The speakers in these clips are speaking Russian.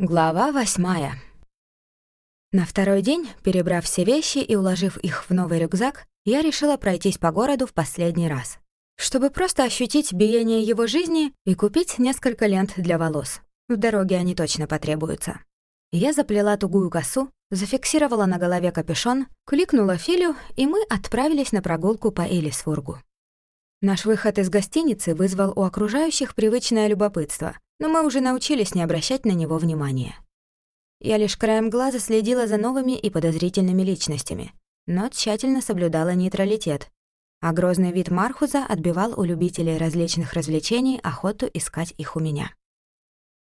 Глава восьмая. На второй день, перебрав все вещи и уложив их в новый рюкзак, я решила пройтись по городу в последний раз, чтобы просто ощутить биение его жизни и купить несколько лент для волос. В дороге они точно потребуются. Я заплела тугую косу, зафиксировала на голове капюшон, кликнула Филю, и мы отправились на прогулку по Элисфургу. Наш выход из гостиницы вызвал у окружающих привычное любопытство, но мы уже научились не обращать на него внимания. Я лишь краем глаза следила за новыми и подозрительными личностями, но тщательно соблюдала нейтралитет, а грозный вид Мархуза отбивал у любителей различных развлечений охоту искать их у меня.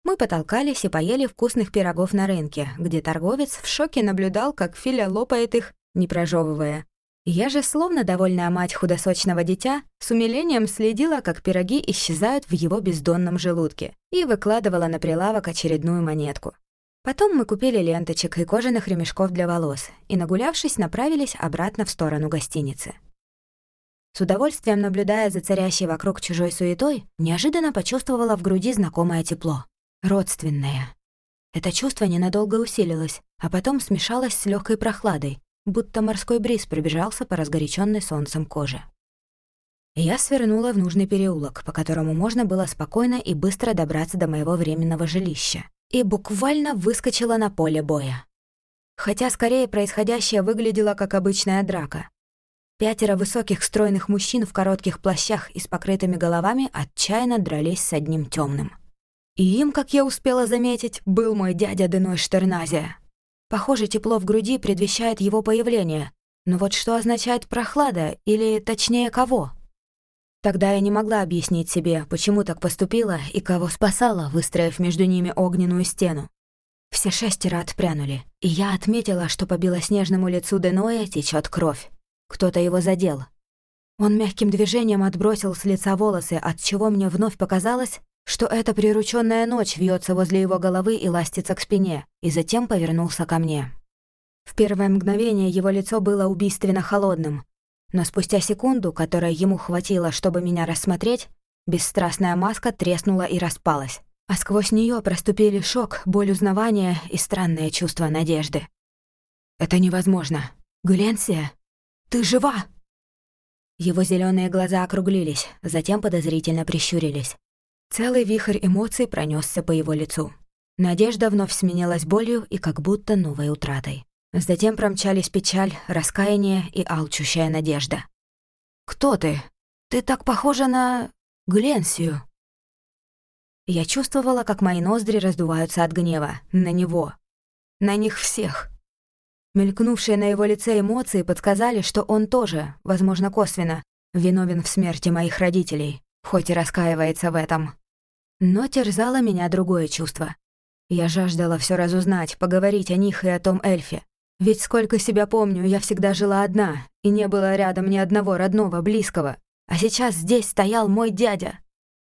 Мы потолкались и поели вкусных пирогов на рынке, где торговец в шоке наблюдал, как Филя лопает их, не прожевывая, я же, словно довольная мать худосочного дитя, с умилением следила, как пироги исчезают в его бездонном желудке, и выкладывала на прилавок очередную монетку. Потом мы купили ленточек и кожаных ремешков для волос, и, нагулявшись, направились обратно в сторону гостиницы. С удовольствием наблюдая за царящей вокруг чужой суетой, неожиданно почувствовала в груди знакомое тепло. Родственное. Это чувство ненадолго усилилось, а потом смешалось с легкой прохладой, будто морской бриз пробежался по разгоряченной солнцем коже. Я свернула в нужный переулок, по которому можно было спокойно и быстро добраться до моего временного жилища, и буквально выскочила на поле боя. Хотя скорее происходящее выглядело как обычная драка. Пятеро высоких стройных мужчин в коротких плащах и с покрытыми головами отчаянно дрались с одним темным. И им, как я успела заметить, был мой дядя Деной Штерназия. Похоже, тепло в груди предвещает его появление. Но вот что означает прохлада, или точнее кого? Тогда я не могла объяснить себе, почему так поступила и кого спасала, выстроив между ними огненную стену. Все шестеро отпрянули, и я отметила, что по белоснежному лицу Деноя течет кровь. Кто-то его задел. Он мягким движением отбросил с лица волосы, от чего мне вновь показалось, что эта прирученная ночь вьется возле его головы и ластится к спине, и затем повернулся ко мне. В первое мгновение его лицо было убийственно холодным, но спустя секунду, которой ему хватило, чтобы меня рассмотреть, бесстрастная маска треснула и распалась, а сквозь нее проступили шок, боль узнавания и странное чувство надежды. «Это невозможно. Гленсия, ты жива!» Его зеленые глаза округлились, затем подозрительно прищурились. Целый вихрь эмоций пронесся по его лицу. Надежда вновь сменилась болью и как будто новой утратой. Затем промчались печаль, раскаяние и алчущая надежда. «Кто ты? Ты так похожа на... Гленсию». Я чувствовала, как мои ноздри раздуваются от гнева. На него. На них всех. Мелькнувшие на его лице эмоции подсказали, что он тоже, возможно, косвенно, виновен в смерти моих родителей, хоть и раскаивается в этом. Но терзало меня другое чувство. Я жаждала все разузнать, поговорить о них и о том эльфе. Ведь сколько себя помню, я всегда жила одна, и не было рядом ни одного родного, близкого. А сейчас здесь стоял мой дядя.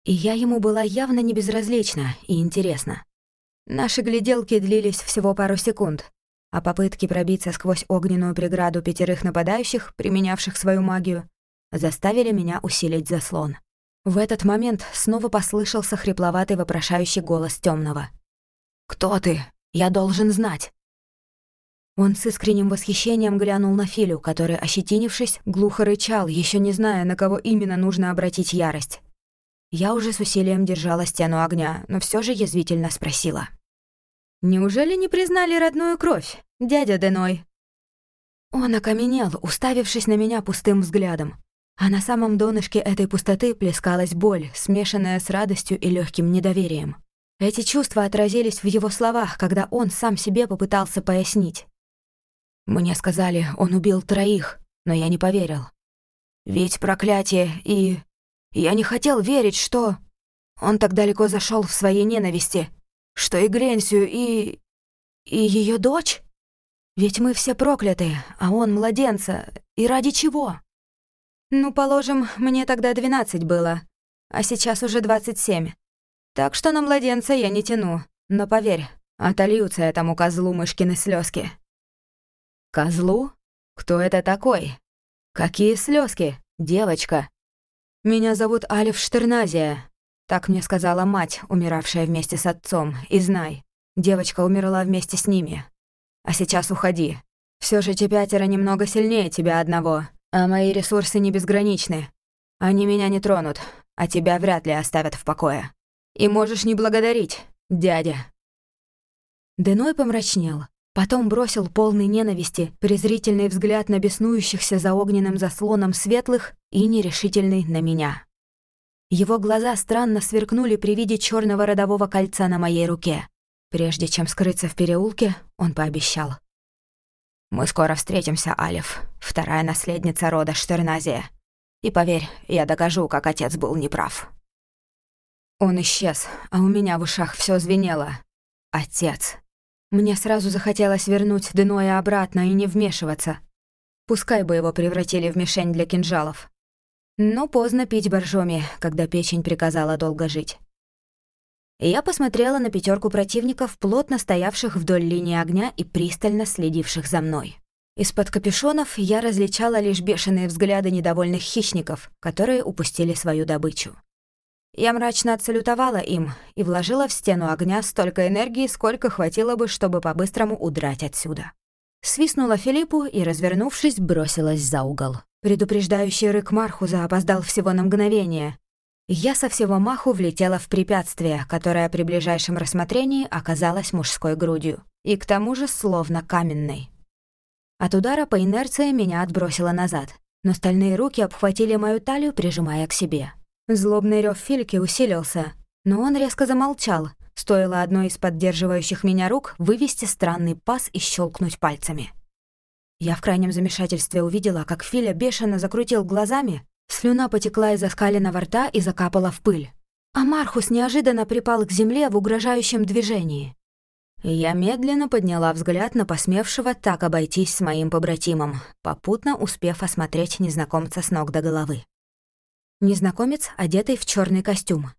И я ему была явно не безразлична и интересна. Наши гляделки длились всего пару секунд, а попытки пробиться сквозь огненную преграду пятерых нападающих, применявших свою магию, заставили меня усилить заслон. В этот момент снова послышался хрипловатый вопрошающий голос темного. «Кто ты? Я должен знать!» Он с искренним восхищением глянул на Филю, который, ощетинившись, глухо рычал, еще не зная, на кого именно нужно обратить ярость. Я уже с усилием держала стену огня, но все же язвительно спросила. «Неужели не признали родную кровь, дядя Деной?» Он окаменел, уставившись на меня пустым взглядом. А на самом донышке этой пустоты плескалась боль, смешанная с радостью и легким недоверием. Эти чувства отразились в его словах, когда он сам себе попытался пояснить. «Мне сказали, он убил троих, но я не поверил. Ведь проклятие и... Я не хотел верить, что... Он так далеко зашел в своей ненависти, что и Гленсию, и... и ее дочь? Ведь мы все прокляты, а он младенца. И ради чего?» Ну, положим, мне тогда 12 было, а сейчас уже 27. Так что на младенца я не тяну, но поверь, отольются этому козлу мышкины слезки. Козлу? Кто это такой? Какие слезки, девочка? Меня зовут Алиф Штерназия, так мне сказала мать, умиравшая вместе с отцом, и знай, Девочка умерла вместе с ними. А сейчас уходи. Все же те пятеро немного сильнее тебя одного, а мои ресурсы не безграничны. Они меня не тронут, а тебя вряд ли оставят в покое. И можешь не благодарить, дядя». Деной помрачнел, потом бросил полный ненависти презрительный взгляд на беснующихся за огненным заслоном светлых и нерешительный на меня. Его глаза странно сверкнули при виде черного родового кольца на моей руке. Прежде чем скрыться в переулке, он пообещал. «Мы скоро встретимся, Алиф, вторая наследница рода Штерназия. И поверь, я докажу, как отец был неправ». Он исчез, а у меня в ушах все звенело. Отец. Мне сразу захотелось вернуть Деноя обратно и не вмешиваться. Пускай бы его превратили в мишень для кинжалов. Но поздно пить боржоми, когда печень приказала долго жить. Я посмотрела на пятерку противников, плотно стоявших вдоль линии огня и пристально следивших за мной. Из-под капюшонов я различала лишь бешеные взгляды недовольных хищников, которые упустили свою добычу. Я мрачно отсалютовала им и вложила в стену огня столько энергии, сколько хватило бы, чтобы по-быстрому удрать отсюда. Свистнула Филиппу и, развернувшись, бросилась за угол. Предупреждающий рык Мархуза опоздал всего на мгновение. Я со всего маху влетела в препятствие, которое при ближайшем рассмотрении оказалось мужской грудью. И к тому же словно каменной. От удара по инерции меня отбросило назад, но стальные руки обхватили мою талию, прижимая к себе. Злобный рев Фильки усилился, но он резко замолчал, стоило одной из поддерживающих меня рук вывести странный пас и щелкнуть пальцами. Я в крайнем замешательстве увидела, как Филя бешено закрутил глазами, слюна потекла из оскаленного рта и закапала в пыль. А Мархус неожиданно припал к земле в угрожающем движении. Я медленно подняла взгляд на посмевшего так обойтись с моим побратимом, попутно успев осмотреть незнакомца с ног до головы. Незнакомец, одетый в черный костюм.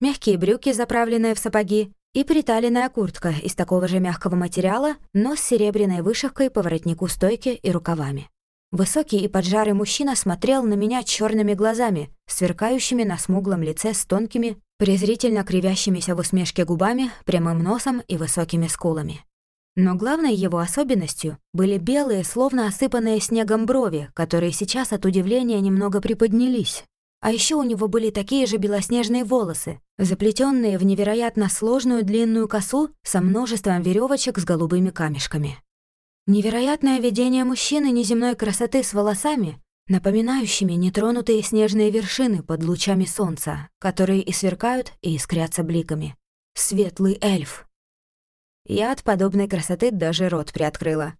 Мягкие брюки, заправленные в сапоги, и приталенная куртка из такого же мягкого материала, но с серебряной вышивкой по воротнику стойки и рукавами. Высокий и поджарый мужчина смотрел на меня черными глазами, сверкающими на смуглом лице с тонкими, презрительно кривящимися в усмешке губами, прямым носом и высокими скулами. Но главной его особенностью были белые, словно осыпанные снегом брови, которые сейчас от удивления немного приподнялись. А еще у него были такие же белоснежные волосы, заплетенные в невероятно сложную длинную косу со множеством веревочек с голубыми камешками. Невероятное видение мужчины неземной красоты с волосами, напоминающими нетронутые снежные вершины под лучами солнца, которые и сверкают, и искрятся бликами. Светлый эльф. Я от подобной красоты даже рот приоткрыла,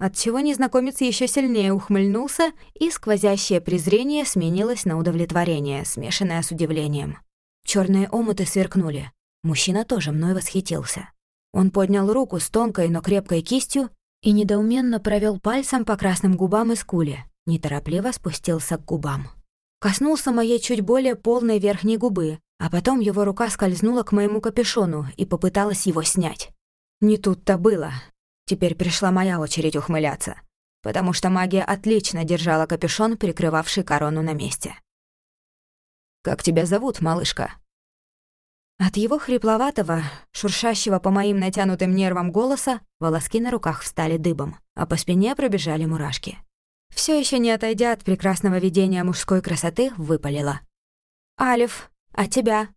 отчего незнакомец еще сильнее ухмыльнулся, и сквозящее презрение сменилось на удовлетворение, смешанное с удивлением. Черные омуты сверкнули. Мужчина тоже мной восхитился. Он поднял руку с тонкой, но крепкой кистью и недоуменно провел пальцем по красным губам и скуле, неторопливо спустился к губам. Коснулся моей чуть более полной верхней губы, а потом его рука скользнула к моему капюшону и попыталась его снять. Не тут-то было. Теперь пришла моя очередь ухмыляться, потому что магия отлично держала капюшон, прикрывавший корону на месте. «Как тебя зовут, малышка?» От его хрипловатого, шуршащего по моим натянутым нервам голоса, волоски на руках встали дыбом, а по спине пробежали мурашки. Все еще не отойдя от прекрасного видения мужской красоты, выпалила. «Алиф, а тебя?»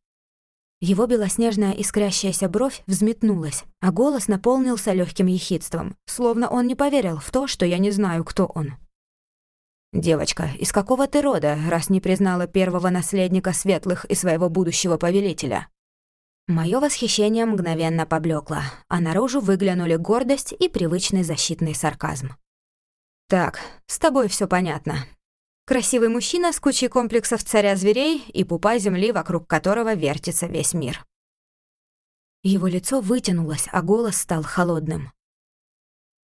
Его белоснежная искрящаяся бровь взметнулась, а голос наполнился легким ехидством, словно он не поверил в то, что я не знаю, кто он. «Девочка, из какого ты рода, раз не признала первого наследника светлых и своего будущего повелителя?» Моё восхищение мгновенно поблекло, а наружу выглянули гордость и привычный защитный сарказм. «Так, с тобой все понятно. Красивый мужчина с кучей комплексов царя зверей и пупа земли, вокруг которого вертится весь мир. Его лицо вытянулось, а голос стал холодным.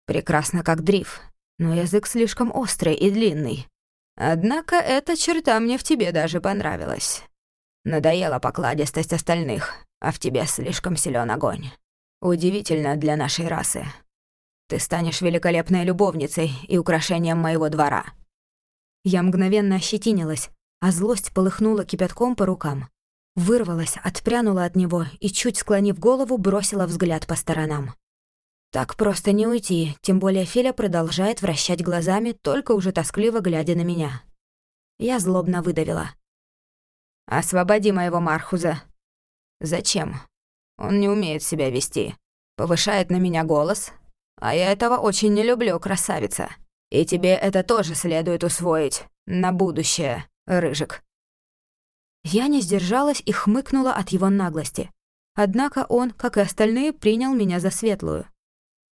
Прекрасно как дриф, но язык слишком острый и длинный. Однако эта черта мне в тебе даже понравилась. Надоела покладистость остальных, а в тебе слишком силен огонь. Удивительно для нашей расы. Ты станешь великолепной любовницей и украшением моего двора. Я мгновенно ощетинилась, а злость полыхнула кипятком по рукам. Вырвалась, отпрянула от него и, чуть склонив голову, бросила взгляд по сторонам. Так просто не уйти, тем более Филя продолжает вращать глазами, только уже тоскливо глядя на меня. Я злобно выдавила. «Освободи моего Мархуза». «Зачем? Он не умеет себя вести. Повышает на меня голос. А я этого очень не люблю, красавица. И тебе это тоже следует усвоить. На будущее, Рыжик». Я не сдержалась и хмыкнула от его наглости. Однако он, как и остальные, принял меня за светлую.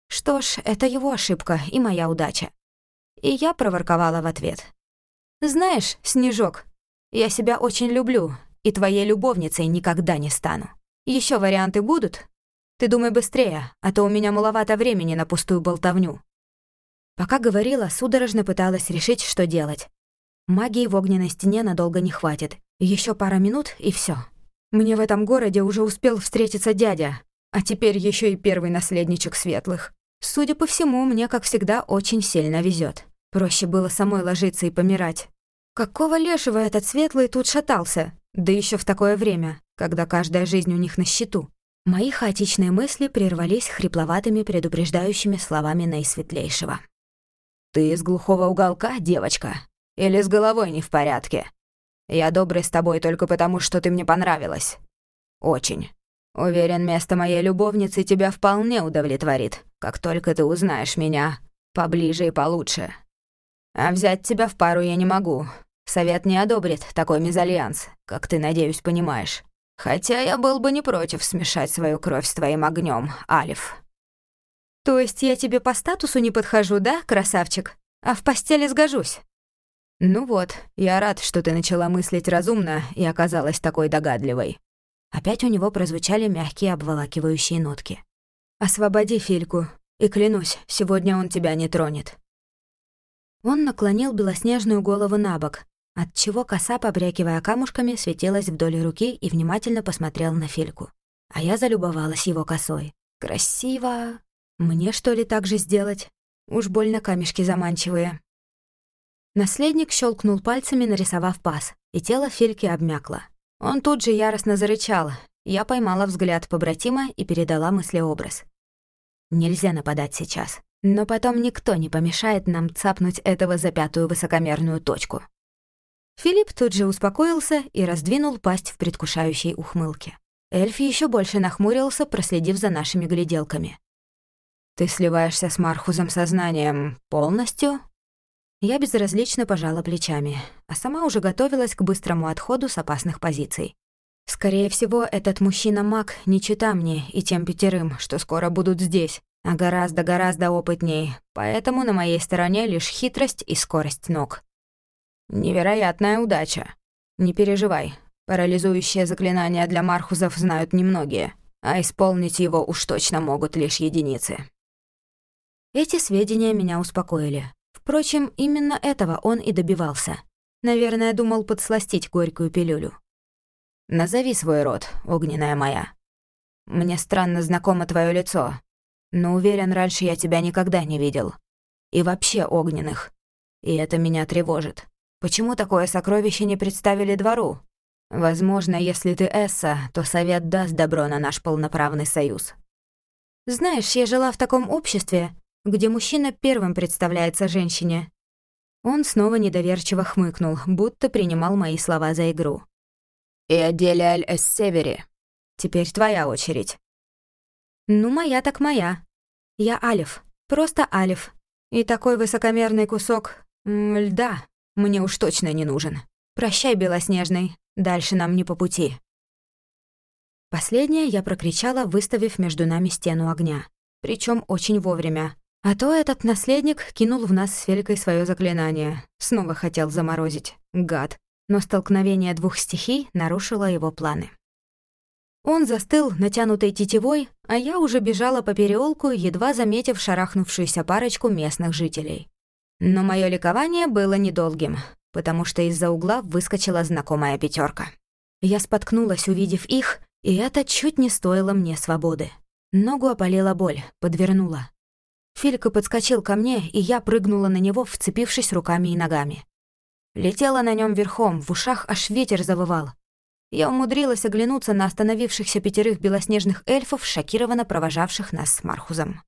Что ж, это его ошибка и моя удача. И я проворковала в ответ. «Знаешь, Снежок, я себя очень люблю, и твоей любовницей никогда не стану. Еще варианты будут? Ты думай быстрее, а то у меня маловато времени на пустую болтовню». Пока говорила, судорожно пыталась решить, что делать. Магии в огненной стене надолго не хватит. Еще пара минут, и все. Мне в этом городе уже успел встретиться дядя, а теперь еще и первый наследничек светлых. Судя по всему, мне, как всегда, очень сильно везет. Проще было самой ложиться и помирать. Какого лешего этот светлый тут шатался? Да еще в такое время, когда каждая жизнь у них на счету. Мои хаотичные мысли прервались хрипловатыми предупреждающими словами наисветлейшего. «Ты из глухого уголка, девочка? Или с головой не в порядке? Я добрый с тобой только потому, что ты мне понравилась. Очень. Уверен, место моей любовницы тебя вполне удовлетворит, как только ты узнаешь меня поближе и получше. А взять тебя в пару я не могу. Совет не одобрит такой мезальянс, как ты, надеюсь, понимаешь. Хотя я был бы не против смешать свою кровь с твоим огнем, Алиф. То есть я тебе по статусу не подхожу, да, красавчик? А в постели сгожусь? Ну вот, я рад, что ты начала мыслить разумно и оказалась такой догадливой. Опять у него прозвучали мягкие обволакивающие нотки. «Освободи Фильку, и клянусь, сегодня он тебя не тронет». Он наклонил белоснежную голову на бок, отчего коса, побрякивая камушками, светилась вдоль руки и внимательно посмотрел на Фильку. А я залюбовалась его косой. «Красиво! Мне, что ли, так же сделать? Уж больно камешки заманчивые». Наследник щелкнул пальцами, нарисовав паз, и тело Фильки обмякло. Он тут же яростно зарычал. Я поймала взгляд побратима и передала мыслеобраз. Нельзя нападать сейчас. Но потом никто не помешает нам цапнуть этого за пятую высокомерную точку. Филипп тут же успокоился и раздвинул пасть в предвкушающей ухмылке. Эльф еще больше нахмурился, проследив за нашими гляделками. «Ты сливаешься с Мархузом сознанием полностью?» Я безразлично пожала плечами, а сама уже готовилась к быстрому отходу с опасных позиций. Скорее всего, этот мужчина-маг не чита мне и тем пятерым, что скоро будут здесь, а гораздо-гораздо опытней, поэтому на моей стороне лишь хитрость и скорость ног. Невероятная удача. Не переживай, парализующее заклинание для мархузов знают немногие, а исполнить его уж точно могут лишь единицы. Эти сведения меня успокоили. Впрочем, именно этого он и добивался. Наверное, думал подсластить горькую пилюлю. «Назови свой род, огненная моя. Мне странно знакомо твое лицо, но уверен, раньше я тебя никогда не видел. И вообще огненных. И это меня тревожит. Почему такое сокровище не представили двору? Возможно, если ты Эсса, то совет даст добро на наш полноправный союз. Знаешь, я жила в таком обществе, где мужчина первым представляется женщине. Он снова недоверчиво хмыкнул, будто принимал мои слова за игру. «И отделе Аль-Эс-Севери. Теперь твоя очередь». «Ну, моя так моя. Я Алиф, просто Алиф. И такой высокомерный кусок льда мне уж точно не нужен. Прощай, Белоснежный, дальше нам не по пути». Последнее я прокричала, выставив между нами стену огня. Причем очень вовремя. А то этот наследник кинул в нас с Феликой свое заклинание. Снова хотел заморозить. Гад. Но столкновение двух стихий нарушило его планы. Он застыл, натянутой тетивой, а я уже бежала по переулку, едва заметив шарахнувшуюся парочку местных жителей. Но мое ликование было недолгим, потому что из-за угла выскочила знакомая пятерка. Я споткнулась, увидев их, и это чуть не стоило мне свободы. Ногу опалила боль, подвернула. Филька подскочил ко мне, и я прыгнула на него, вцепившись руками и ногами. Летела на нем верхом, в ушах аж ветер завывал. я умудрилась оглянуться на остановившихся пятерых белоснежных эльфов, шокированно провожавших нас с Мархузом.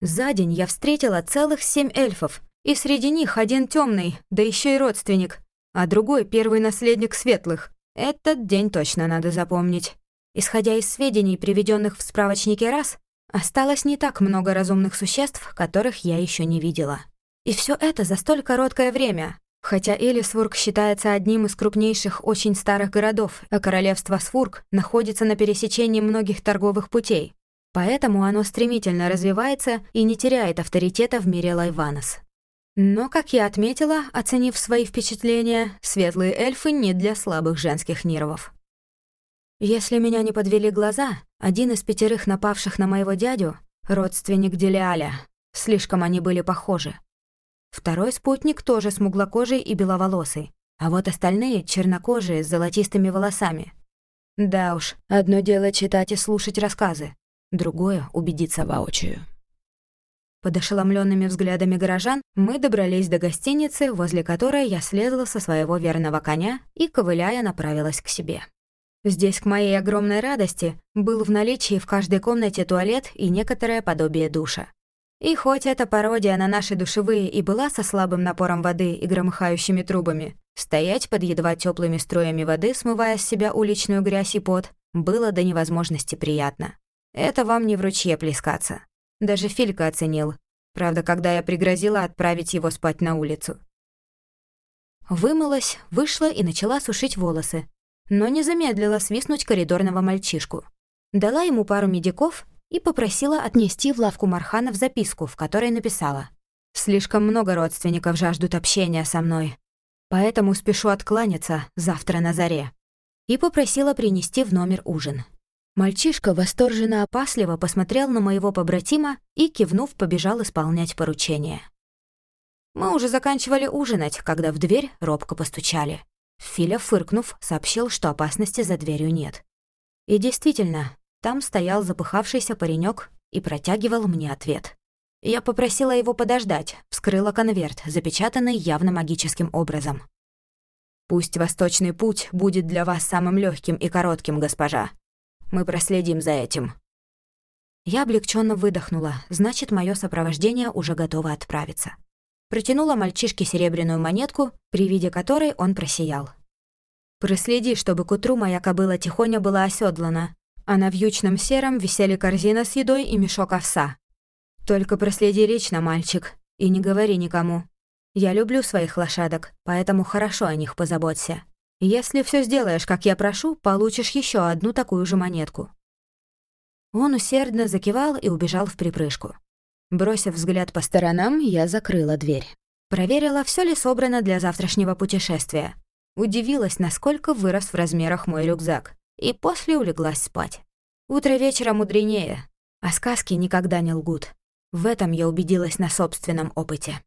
За день я встретила целых семь эльфов, и среди них один темный, да еще и родственник, а другой первый наследник светлых. Этот день точно надо запомнить. Исходя из сведений, приведенных в справочнике раз, осталось не так много разумных существ, которых я еще не видела. И все это за столь короткое время. Хотя Элисвург считается одним из крупнейших очень старых городов, а королевство Свург находится на пересечении многих торговых путей. Поэтому оно стремительно развивается и не теряет авторитета в мире Лайванос. Но, как я отметила, оценив свои впечатления, светлые эльфы не для слабых женских нервов. Если меня не подвели глаза, один из пятерых напавших на моего дядю — родственник Делиаля. Слишком они были похожи. Второй спутник тоже смуглокожий и беловолосый, а вот остальные — чернокожие с золотистыми волосами. Да уж, одно дело читать и слушать рассказы, другое — убедиться воочию. Под ошеломленными взглядами горожан мы добрались до гостиницы, возле которой я слезла со своего верного коня и, ковыляя, направилась к себе. Здесь, к моей огромной радости, был в наличии в каждой комнате туалет и некоторое подобие душа. И хоть эта пародия на наши душевые и была со слабым напором воды и громыхающими трубами, стоять под едва теплыми струями воды, смывая с себя уличную грязь и пот, было до невозможности приятно. Это вам не в ручье плескаться. Даже Филька оценил. Правда, когда я пригрозила отправить его спать на улицу. Вымылась, вышла и начала сушить волосы. Но не замедлила свистнуть коридорного мальчишку. Дала ему пару медиков и попросила отнести в лавку Марханов записку, в которой написала «Слишком много родственников жаждут общения со мной, поэтому спешу откланяться завтра на заре». И попросила принести в номер ужин. Мальчишка восторженно опасливо посмотрел на моего побратима и, кивнув, побежал исполнять поручение. Мы уже заканчивали ужинать, когда в дверь робко постучали. Филя, фыркнув, сообщил, что опасности за дверью нет. И действительно, там стоял запыхавшийся паренек и протягивал мне ответ. Я попросила его подождать, вскрыла конверт, запечатанный явно магическим образом. «Пусть восточный путь будет для вас самым легким и коротким, госпожа. Мы проследим за этим». Я облегченно выдохнула, значит, мое сопровождение уже готово отправиться. Протянула мальчишке серебряную монетку, при виде которой он просиял. «Проследи, чтобы к утру моя кобыла тихоня была оседлана, а на вьючном сером висели корзина с едой и мешок овса. Только проследи лично, мальчик, и не говори никому. Я люблю своих лошадок, поэтому хорошо о них позаботься. Если все сделаешь, как я прошу, получишь еще одну такую же монетку». Он усердно закивал и убежал в припрыжку. Бросив взгляд по сторонам, я закрыла дверь. Проверила, все ли собрано для завтрашнего путешествия. Удивилась, насколько вырос в размерах мой рюкзак, и после улеглась спать. Утро вечера мудренее, а сказки никогда не лгут. В этом я убедилась на собственном опыте.